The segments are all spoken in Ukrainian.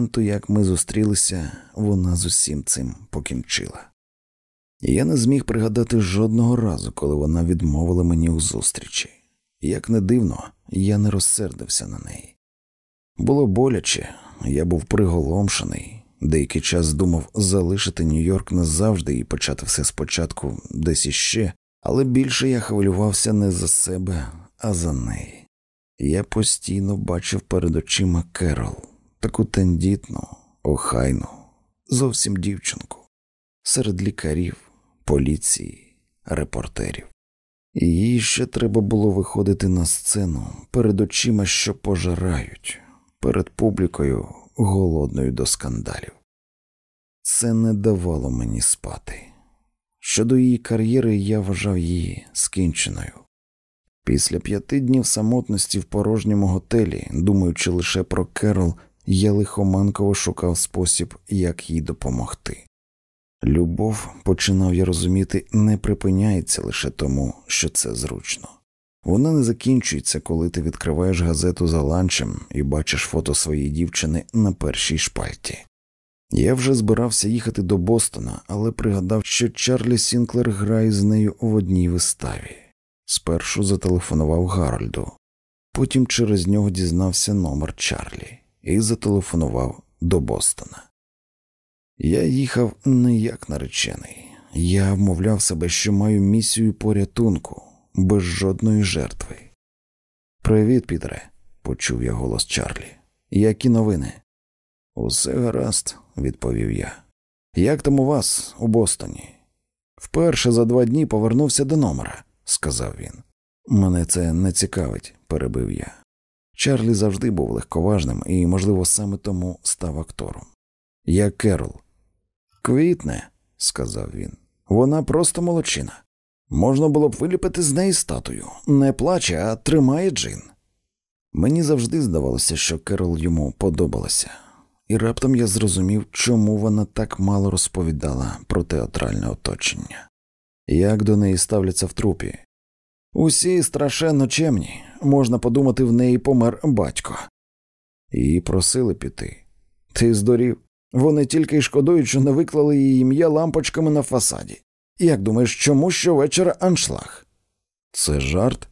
моменту, як ми зустрілися, вона з усім цим покінчила. Я не зміг пригадати жодного разу, коли вона відмовила мені у зустрічі. Як не дивно, я не розсердився на неї. Було боляче, я був приголомшений, деякий час думав залишити Нью-Йорк назавжди і почати все спочатку десь іще, але більше я хвилювався не за себе, а за неї. Я постійно бачив перед очима Керол, таку тендітну, охайну, зовсім дівчинку, серед лікарів, поліції, репортерів. І їй ще треба було виходити на сцену перед очима, що пожирають, перед публікою, голодною до скандалів. Це не давало мені спати. Щодо її кар'єри я вважав її скінченою. Після п'яти днів самотності в порожньому готелі, думаючи лише про Керол, я лихоманково шукав спосіб, як їй допомогти. Любов, починав я розуміти, не припиняється лише тому, що це зручно. Вона не закінчується, коли ти відкриваєш газету за ланчем і бачиш фото своєї дівчини на першій шпальті. Я вже збирався їхати до Бостона, але пригадав, що Чарлі Сінклер грає з нею в одній виставі. Спершу зателефонував Гарольду, потім через нього дізнався номер Чарлі і зателефонував до Бостона. Я їхав не як наречений, я вмовляв себе, що маю місію порятунку, без жодної жертви. Привіт, Пітере, почув я голос Чарлі. Які новини? Усе гаразд, відповів я. Як там у вас у Бостоні? Вперше за два дні повернувся до номера, сказав він. Мене це не цікавить, перебив я. Чарлі завжди був легковажним і, можливо, саме тому став актором. Я Керол. Квітне, сказав він. Вона просто молодчина. Можна було б виліпити з неї статую. Не плаче, а тримає джин. Мені завжди здавалося, що Керол йому подобалася, і раптом я зрозумів, чому вона так мало розповідала про театральне оточення, як до неї ставляться в трупі. Усі страшенно чемні, можна подумати, в неї помер батько. Її просили піти. Ти здорів. Вони тільки й шкодують, що не виклали її ім'я лампочками на фасаді. Як думаєш, чому щовечора аншлаг? Це жарт.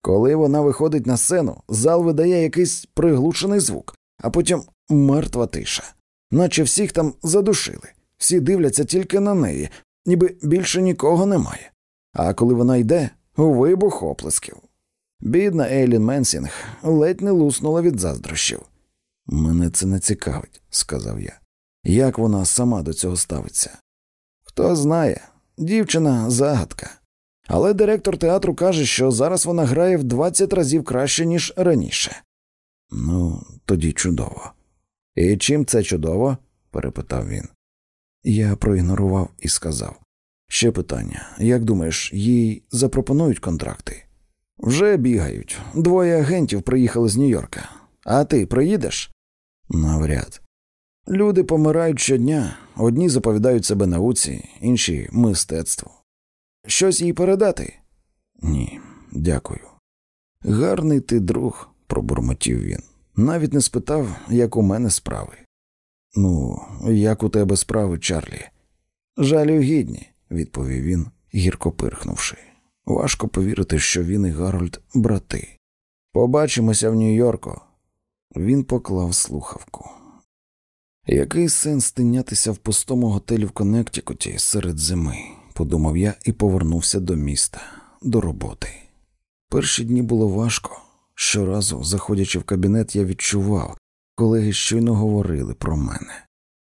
Коли вона виходить на сцену, зал видає якийсь приглушений звук, а потім мертва тиша, наче всіх там задушили, всі дивляться тільки на неї, ніби більше нікого немає. А коли вона йде, вибух оплесків. Бідна Ейлін Менсінг ледь не луснула від заздрощів. Мене це не цікавить, сказав я. Як вона сама до цього ставиться? Хто знає, дівчина загадка. Але директор театру каже, що зараз вона грає в 20 разів краще, ніж раніше. Ну, тоді чудово. І чим це чудово? перепитав він. Я проігнорував і сказав ще питання як думаєш, їй запропонують контракти? Вже бігають. Двоє агентів приїхали з Нью-Йорка. А ти приїдеш? Навряд. Люди помирають щодня, одні заповідають себе науці, інші мистецтву. Щось їй передати? Ні, дякую. Гарний ти друг, пробурмотів він. Навіть не спитав, як у мене справи. Ну, як у тебе справи, Чарлі? Жалю гідні, відповів він, гірко пирхнувши. Важко повірити, що він і Гарольд брати. Побачимося в Нью-Йорку. Він поклав слухавку. Який сенс тинятися в пустому готелі в Коннектикуті серед зими, подумав я і повернувся до міста, до роботи. Перші дні було важко. Щоразу, заходячи в кабінет, я відчував, колеги щойно говорили про мене.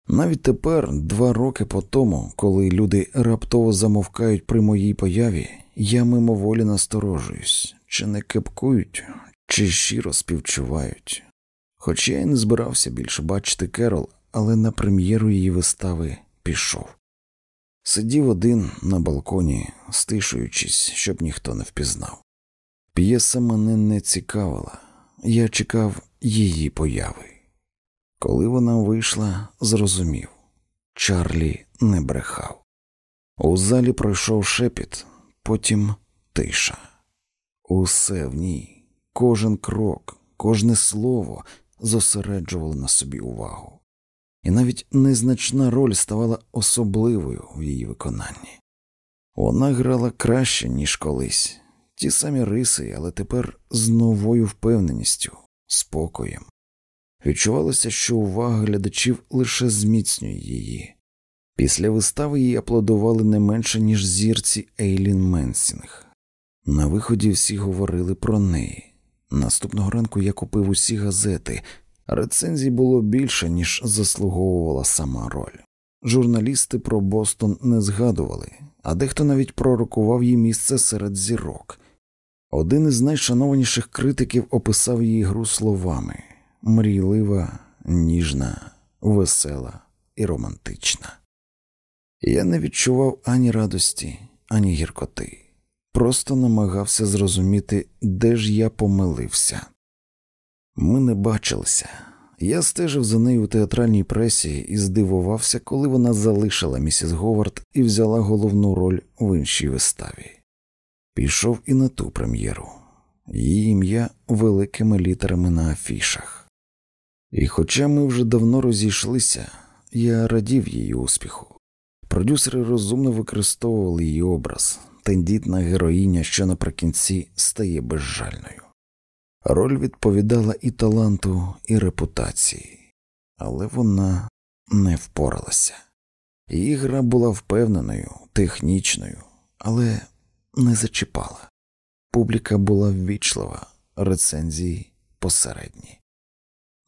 Навіть тепер, два роки по тому, коли люди раптово замовкають при моїй появі, я мимоволі насторожуюсь, чи не кепкують, чи щиро співчувають. Хоч я й не збирався більше бачити Керол, але на прем'єру її вистави пішов. Сидів один на балконі, стишуючись, щоб ніхто не впізнав. П'єса мене не цікавила, я чекав її появи. Коли вона вийшла, зрозумів Чарлі не брехав. У залі пройшов шепіт, потім тиша. Усе в ній, кожен крок, кожне слово зосереджувало на собі увагу. і навіть незначна роль ставала особливою в її виконанні. Вона грала краще, ніж колись, ті самі риси, але тепер з новою впевненістю, спокоєм. Відчувалося, що увага глядачів лише зміцнює її. Після вистави її аплодували не менше, ніж зірці Ейлін Менсінг. На виході всі говорили про неї. Наступного ранку я купив усі газети, рецензій було більше, ніж заслуговувала сама роль. Журналісти про Бостон не згадували, а дехто навіть пророкував їй місце серед зірок. Один із найшанованіших критиків описав її гру словами мрійлива, ніжна, весела і романтична. Я не відчував ані радості, ані гіркоти, просто намагався зрозуміти, де ж я помилився. Ми не бачилися. Я стежив за нею у театральній пресі і здивувався, коли вона залишила місіс Говард і взяла головну роль в іншій виставі. Пішов і на ту прем'єру, її ім'я великими літерами на афішах. І хоча ми вже давно розійшлися, я радів її успіху. Продюсери розумно використовували її образ, тендітна героїня, що наприкінці стає безжальною. Роль відповідала і таланту, і репутації, але вона не впоралася. Її гра була впевненою, технічною, але не зачіпала. Публіка була ввічлива, рецензії посередні.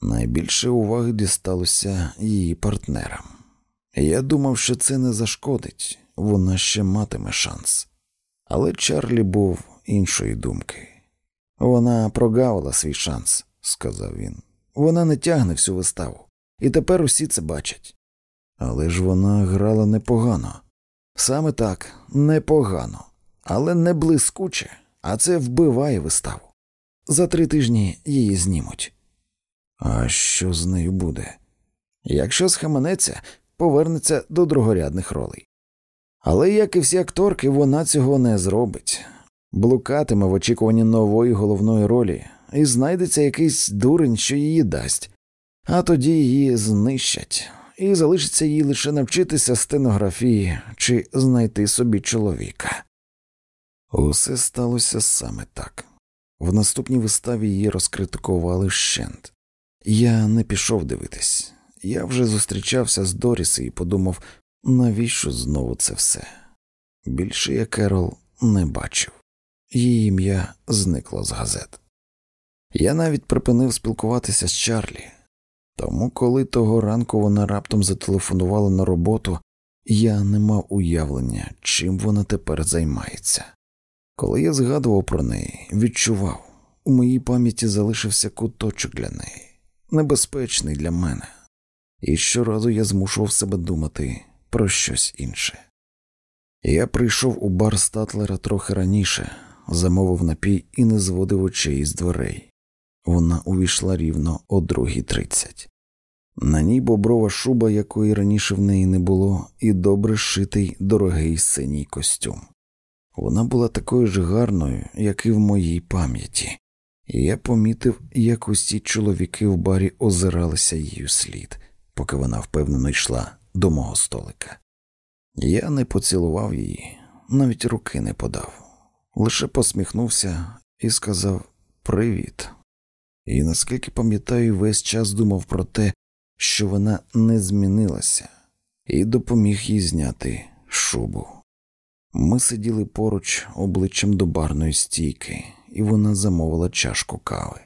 Найбільше уваги дісталося її партнерам. Я думав, що це не зашкодить, вона ще матиме шанс. Але Чарлі був іншої думки. Вона прогавила свій шанс, сказав він. Вона не тягне всю виставу, і тепер усі це бачать. Але ж вона грала непогано. Саме так, непогано, але не блискуче, а це вбиває виставу. За три тижні її знімуть. А що з нею буде? Якщо схаменеться, повернеться до другорядних ролей. Але, як і всі акторки, вона цього не зробить блукатиме в очікуванні нової головної ролі, і знайдеться якийсь дурень, що її дасть, а тоді її знищать, і залишиться їй лише навчитися стенографії чи знайти собі чоловіка. Усе сталося саме так. В наступній виставі її розкритикували щент. Я не пішов дивитись. Я вже зустрічався з Доріс і подумав, навіщо знову це все. Більше я Керол не бачив її ім'я зникло з газет. Я навіть припинив спілкуватися з Чарлі, тому, коли того ранку вона раптом зателефонувала на роботу, я не мав уявлення, чим вона тепер займається. Коли я згадував про неї, відчував, у моїй пам'яті залишився куточок для неї, небезпечний для мене, і щоразу я змушував себе думати про щось інше. Я прийшов у бар Статлера трохи раніше, замовив напій і не зводив очей з дверей. Вона увійшла рівно о другій тридцять. На ній боброва шуба, якої раніше в неї не було, і добре шитий дорогий синій костюм. Вона була такою ж гарною, як і в моїй пам'яті, я помітив, як усі чоловіки в барі озиралися її слід, поки вона впевнено йшла до мого столика. Я не поцілував її, навіть руки не подав лише посміхнувся і сказав Привіт. І наскільки пам'ятаю, весь час думав про те, що вона не змінилася, і допоміг їй зняти шубу. Ми сиділи поруч обличчям до барної стійки, і вона замовила чашку кави.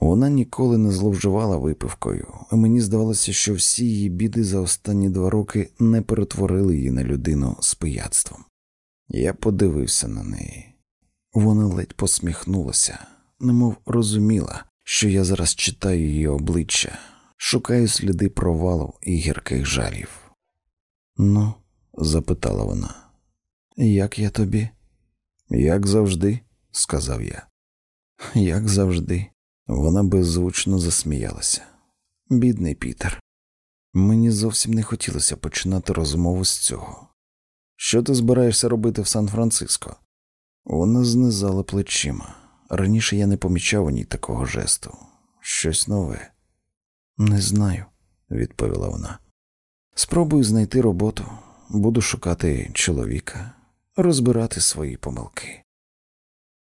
Вона ніколи не зловживала випивкою, і мені здавалося, що всі її біди за останні два роки не перетворили її на людину з пияцтвом. Я подивився на неї. Вона ледь посміхнулася, немов розуміла, що я зараз читаю її обличчя, шукаю сліди провалу і гірких жалів. Ну, запитала вона, як я тобі? Як завжди, сказав я. Як завжди, вона беззвучно засміялася. Бідний Пітер. Мені зовсім не хотілося починати розмову з цього. Що ти збираєшся робити в Сан-Франциско? Вона знизала плечима. Раніше я не помічав у ній такого жесту. Щось нове. Не знаю, відповіла вона. Спробую знайти роботу, буду шукати чоловіка, розбирати свої помилки.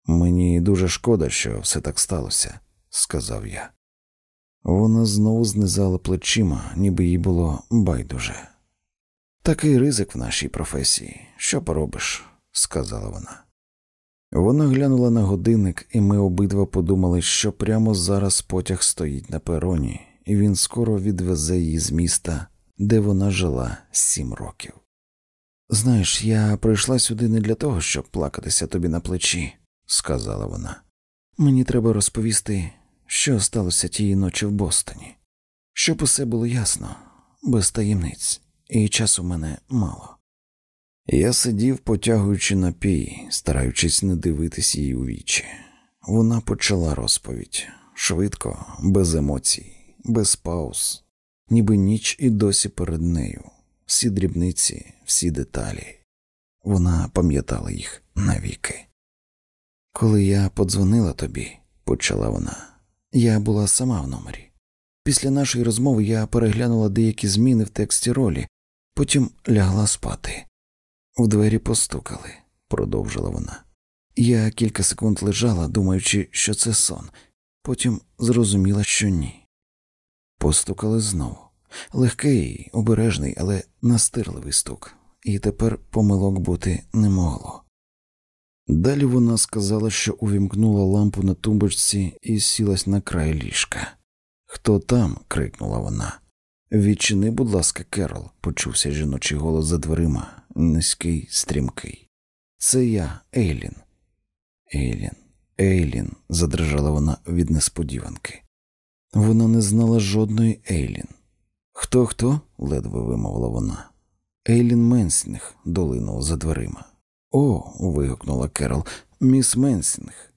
Мені дуже шкода, що все так сталося, сказав я. Вона знову знизала плечима, ніби їй було байдуже. Такий ризик в нашій професії, що поробиш, сказала вона. Вона глянула на годинник, і ми обидва подумали, що прямо зараз потяг стоїть на пероні, і він скоро відвезе її з міста, де вона жила сім років. Знаєш, я прийшла сюди не для того, щоб плакатися тобі на плечі, сказала вона. Мені треба розповісти, що сталося тієї ночі в Бостоні, щоб усе було ясно, без таємниць, і часу мене мало. Я сидів, потягуючи напій, стараючись не дивитись їй у вічі. Вона почала розповідь швидко, без емоцій, без пауз, ніби ніч і досі перед нею, всі дрібниці, всі деталі. Вона пам'ятала їх навіки. Коли я подзвонила тобі, почала вона, я була сама в номері. Після нашої розмови я переглянула деякі зміни в тексті ролі, потім лягла спати. В двері постукали, продовжила вона. Я кілька секунд лежала, думаючи, що це сон, потім зрозуміла, що ні. Постукали знову. Легкий, обережний, але настирливий стук, і тепер помилок бути не могло. Далі вона сказала, що увімкнула лампу на тумбочці і сілась на край ліжка. Хто там? крикнула вона. Відчини, будь ласка, Керол, почувся жіночий голос за дверима, низький, стрімкий. Це я, Ейлін. Ейлін, Ейлін, задрижала вона від несподіванки. Вона не знала жодної Ейлін. Хто хто? ледве вимовила вона. Ейлін Менсінг долинуло за дверима. О. вигукнула Керол, міс Менсінг.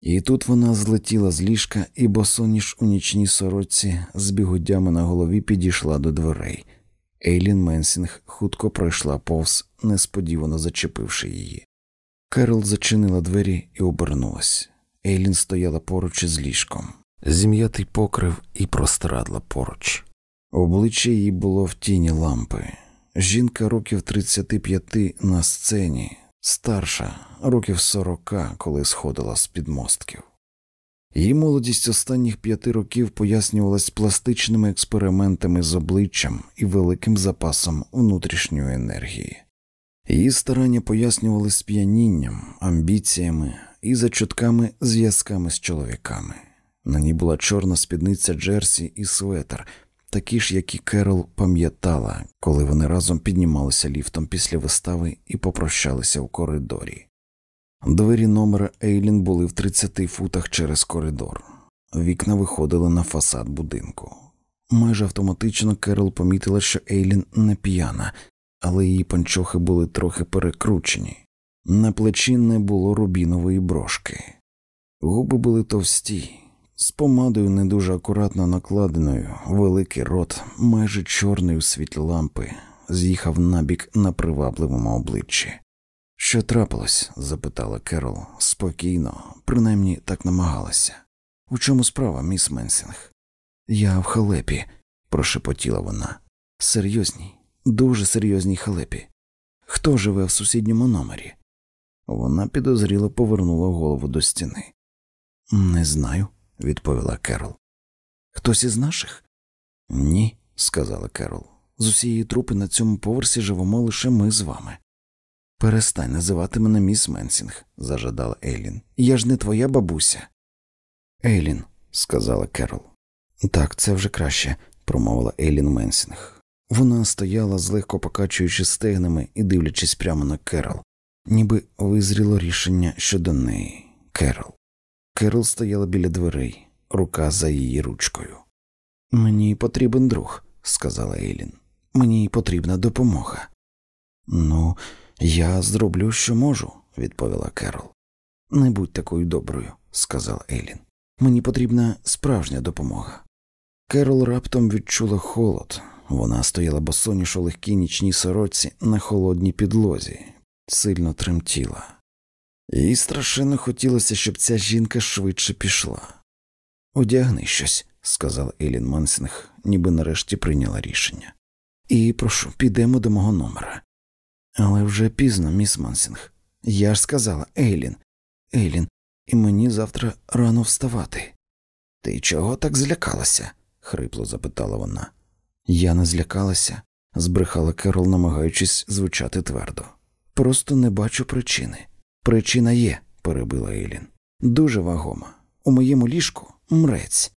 І тут вона злетіла з ліжка, і босоніж у нічній сорочці з бігудями на голові підійшла до дверей. Ейлін Менсінг хутко пройшла повз, несподівано зачепивши її. Керол зачинила двері і обернулась. Ейлін стояла поруч із ліжком, зім'ятий покрив і простирадла поруч. Обличчя її було в тіні лампи. Жінка років 35 на сцені, старша, років сорока, коли сходила з підмостків. Її молодість останніх п'яти років пояснювалась пластичними експериментами з обличчям і великим запасом внутрішньої енергії. Її старання пояснювали сп'янінням, амбіціями і за чутками зв'язками з чоловіками. На ній була чорна спідниця Джерсі і светр, такі ж, як і Керол пам'ятала, коли вони разом піднімалися ліфтом після вистави і попрощалися в коридорі. Двері номера Ейлін були в 30 футах через коридор, вікна виходили на фасад будинку. Майже автоматично Керол помітила, що Ейлін не п'яна, але її панчохи були трохи перекручені, на плечі не було рубінової брошки, губи були товсті, з помадою не дуже акуратно накладеною, великий рот, майже чорний у світлі лампи, з'їхав набік на привабливому обличчі. Що трапилось? запитала Керол спокійно, принаймні так намагалася. У чому справа, міс Менсінг? Я в халепі, прошепотіла вона. Серйозній, дуже серйозній халепі. Хто живе в сусідньому номері? Вона підозріло повернула голову до стіни. Не знаю, відповіла Керол. Хтось із наших? Ні, сказала Керол. З усієї трупи на цьому поверсі живемо лише ми з вами. Перестань називати мене міс Менсінг, зажадала Ейлін. Я ж не твоя бабуся. Ейлін, сказала Керол. Так, це вже краще, промовила Ейлін Менсінг. Вона стояла, злегка покачуючи стегнами і дивлячись прямо на Керол, ніби визріло рішення щодо неї. Керол. Керол стояла біля дверей, рука за її ручкою. Мені потрібен друг, сказала Ейлін. Мені потрібна допомога. Ну, я зроблю, що можу, відповіла Керол. Не будь такою доброю, сказала Ейлін. Мені потрібна справжня допомога. Керол раптом відчула холод. Вона стояла босоніж у легкій нічній сорочці на холодній підлозі, сильно тремтіла. Їй страшенно хотілося, щоб ця жінка швидше пішла. Одягни щось, сказала Ейлін Менсінг, ніби нарешті прийняла рішення. І прошу, підемо до мого номера. Але вже пізно, міс Менсінг. Я ж сказала Ейлін, Ейлін, і мені завтра рано вставати. Ти чого так злякалася? хрипло запитала вона. Я не злякалася, збрехала Керол, намагаючись звучати твердо. Просто не бачу причини. Причина є, перебила Ейлін. Дуже вагома. У моєму ліжку мрець.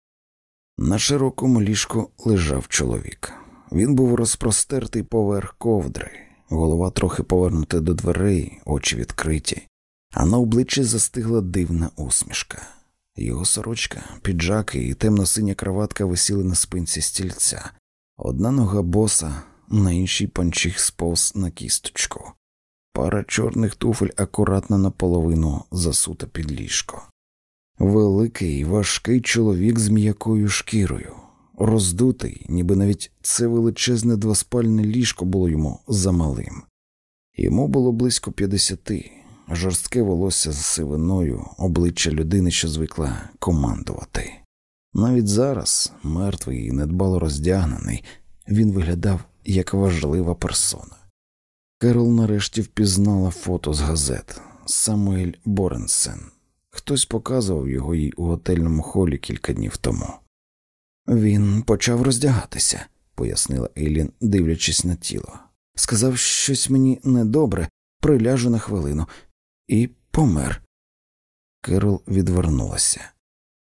На широкому ліжку лежав чоловік. Він був розпростертий поверх ковдри, голова трохи повернута до дверей, очі відкриті, а на обличчі застигла дивна усмішка. Його сорочка, піджаки і темно-синя краватка висіли на спинці стільця, одна нога боса, на іншій панчих сповз на кісточку. Пара чорних туфель акуратно наполовину засута під ліжко. Великий, важкий чоловік з м'якою шкірою, роздутий, ніби навіть це величезне двоспальне ліжко було йому замалим. Йому було близько п'ятдесяти, жорстке волосся з сивиною, обличчя людини, що звикла командувати. Навіть зараз, мертвий і недбало роздягнений, він виглядав як важлива персона. Керол нарешті впізнала фото з газет Самуель Боренсен. Хтось показував його їй у готельному холі кілька днів тому. Він почав роздягатися, пояснила Ейлін, дивлячись на тіло. Сказав щось мені недобре, приляжу на хвилину, і помер. Керол відвернулася.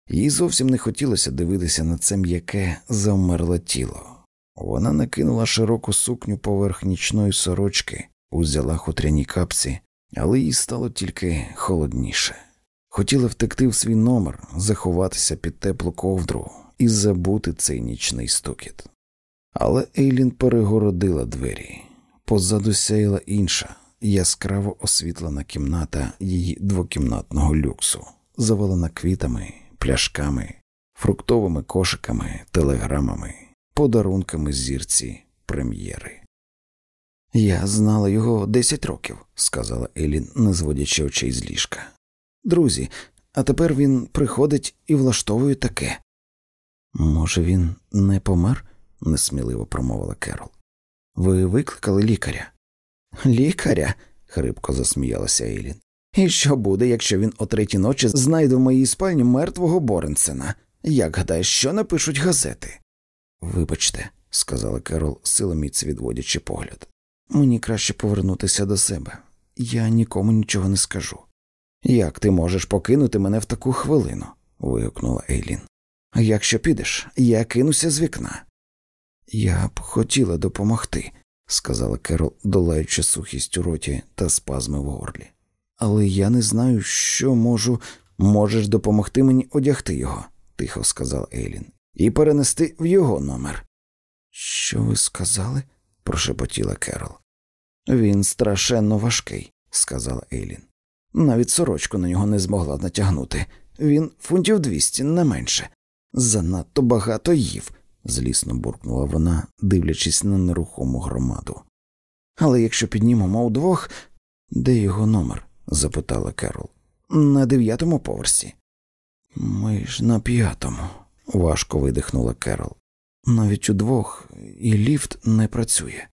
Їй зовсім не хотілося дивитися на це м'яке завмерле тіло. Вона накинула широку сукню поверх нічної сорочки, узяла хутряні капці, але їй стало тільки холодніше. Хотіла втекти в свій номер, заховатися під теплу ковдру і забути цей нічний стукіт. Але Ейлін перегородила двері, позаду сяяла інша, яскраво освітлена кімната її двокімнатного люксу, завалена квітами, пляшками, фруктовими кошиками, телеграмами, подарунками зірці прем'єри. Я знала його десять років, сказала Елін, не зводячи очей з ліжка. Друзі, а тепер він приходить і влаштовує таке. Може, він не помер? несміливо промовила Керол. Ви викликали лікаря? Лікаря? хрипко засміялася Ейлін. І що буде, якщо він о третій ночі знайде в моїй спальні мертвого Боренсена? Як гадаєш, що напишуть газети? Вибачте, сказала Керол, силоміць відводячи погляд. Мені краще повернутися до себе. Я нікому нічого не скажу. Як ти можеш покинути мене в таку хвилину? вигукнула Ейлін. Якщо підеш, я кинуся з вікна. Я б хотіла допомогти, сказала Керол, долаючи сухість у роті та спазми в горлі. Але я не знаю, що можу. Можеш допомогти мені одягти його, тихо сказав Ейлін, і перенести в його номер. Що ви сказали? прошепотіла Керол. Він страшенно важкий, сказала Ейлін. Навіть сорочку на нього не змогла натягнути. Він фунтів двісті, не менше. Занадто багато їв, злісно буркнула вона, дивлячись на нерухому громаду. Але якщо піднімемо удвох, де його номер? запитала Керол. На дев'ятому поверсі. Ми ж на п'ятому, важко видихнула Керол. Навіть удвох і ліфт не працює.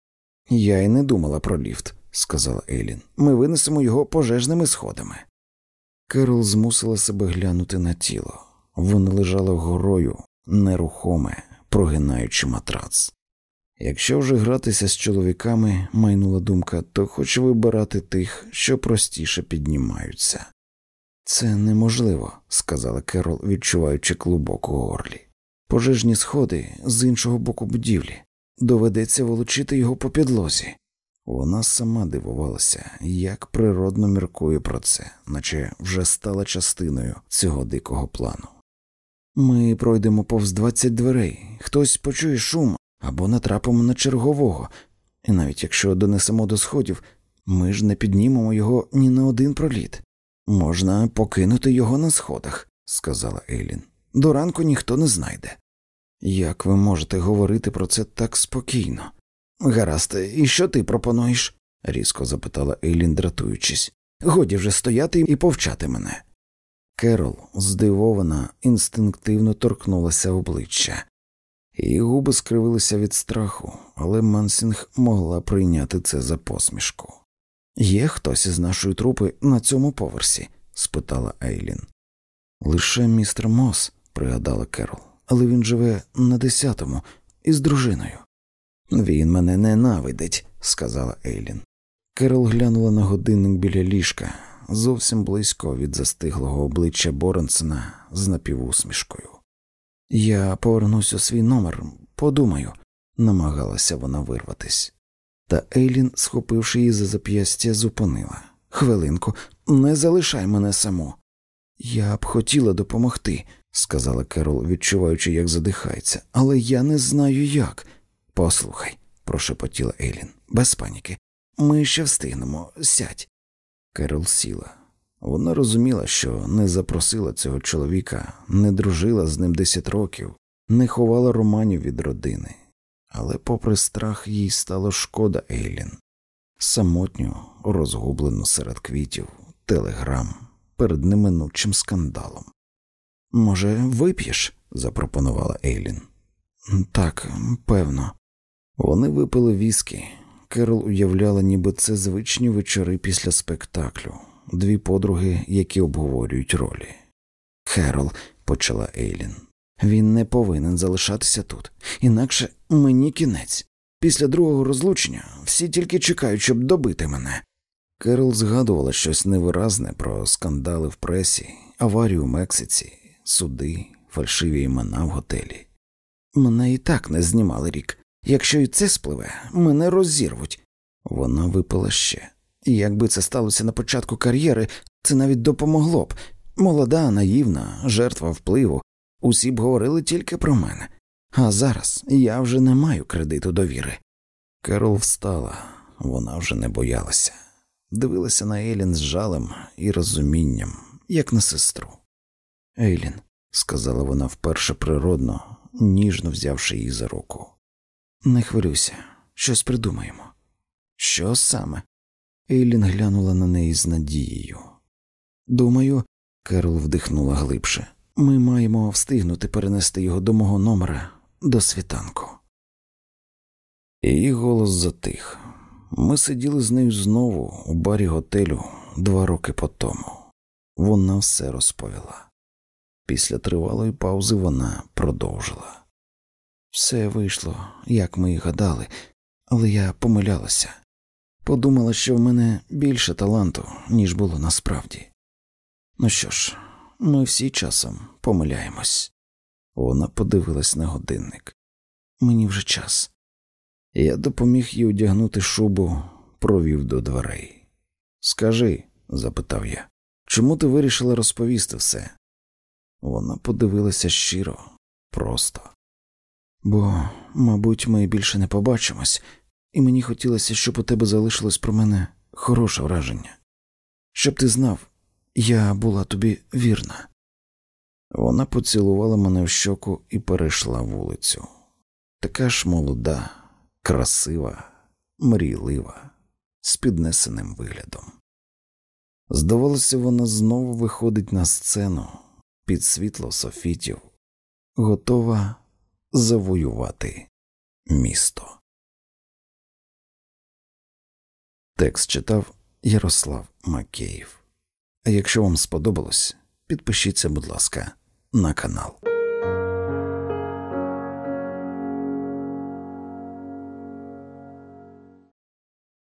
Я й не думала про ліфт сказала Елін. Ми винесемо його пожежними сходами. Керол змусила себе глянути на тіло. Воно лежало горою, нерухоме, прогинаючи матрац. Якщо вже гратися з чоловіками, майнула думка, то хоч вибирати тих, що простіше піднімаються. Це неможливо, сказала Керол, відчуваючи клубок у горлі. Пожежні сходи з іншого боку будівлі. Доведеться волочити його по підлозі. Вона сама дивувалася, як природно міркує про це, наче вже стала частиною цього дикого плану. Ми пройдемо повз двадцять дверей, хтось почує шум або натрапимо на чергового, і навіть якщо донесемо до сходів, ми ж не піднімемо його ні на один проліт. Можна покинути його на сходах, сказала Ейлін. До ранку ніхто не знайде. Як ви можете говорити про це так спокійно? Гаразд, і що ти пропонуєш? різко запитала Ейлін, дратуючись. Годі вже стояти і повчати мене. Керол, здивована, інстинктивно торкнулася обличчя. Її губи скривилися від страху, але Менсінг могла прийняти це за посмішку. Є хтось із нашої трупи на цьому поверсі? спитала Ейлін. Лише містер Мос, пригадала Керол, але він живе на десятому із дружиною. Він мене ненавидить, сказала Ейлін. Керол глянула на годинник біля ліжка, зовсім близько від застиглого обличчя Боронсена з напівусмішкою. Я повернусь у свій номер, подумаю, намагалася вона вирватись. Та Ейлін, схопивши її за зап'ястя, зупинила. Хвилинку, не залишай мене саму. Я б хотіла допомогти, сказала Керол, відчуваючи, як задихається, але я не знаю як. Послухай, прошепотіла Ейлін, без паніки. Ми ще встигнемо, сядь. Керол сіла. Вона розуміла, що не запросила цього чоловіка, не дружила з ним десять років, не ховала романів від родини, але, попри страх, їй стало шкода Ейлін, самотню, розгублену серед квітів, телеграм перед неминучим скандалом. Може, вип'єш? запропонувала Ейлін. Так, певно. Вони випили віскі. Керол уявляла, ніби це звичні вечори після спектаклю, дві подруги, які обговорюють ролі. Керол, почала Ейлін, він не повинен залишатися тут, інакше мені кінець. Після другого розлучення всі тільки чекають, щоб добити мене. Керол згадувала щось невиразне про скандали в пресі, аварію в Мексиці, суди, фальшиві імена в готелі. Мене і так не знімали рік. Якщо і це спливе, мене розірвуть. Вона випила ще. І якби це сталося на початку кар'єри, це навіть допомогло б. Молода, наївна, жертва впливу. Усі б говорили тільки про мене. А зараз я вже не маю кредиту довіри. Керол встала, вона вже не боялася, дивилася на Ейлін з жалем і розумінням, як на сестру. Ейлін, сказала вона вперше природно, ніжно взявши її за руку. Не хвилюйся, щось придумаємо. Що саме? Ейлін глянула на неї з надією. Думаю, Керол вдихнула глибше. Ми маємо встигнути перенести його до мого номера до світанку. Її голос затих. Ми сиділи з нею знову у барі готелю два роки по тому. Вона все розповіла. Після тривалої паузи вона продовжила. Все вийшло, як ми й гадали, але я помилялася. Подумала, що в мене більше таланту, ніж було насправді. Ну що ж, ми всі часом помиляємось. Вона подивилась на годинник. Мені вже час. Я допоміг їй одягнути шубу, провів до дверей. Скажи, запитав я, чому ти вирішила розповісти все? Вона подивилася щиро, просто. Бо, мабуть, ми більше не побачимось, і мені хотілося, щоб у тебе залишилось про мене хороше враження. Щоб ти знав, я була тобі вірна. Вона поцілувала мене в щоку і перейшла вулицю. Така ж молода, красива, мрійлива, з піднесеним виглядом. Здавалося, вона знову виходить на сцену під світло софітів, готова завоювати місто. Текст читав Ярослав Макеїв. Якщо вам сподобалось, підпишіться, будь ласка, на канал.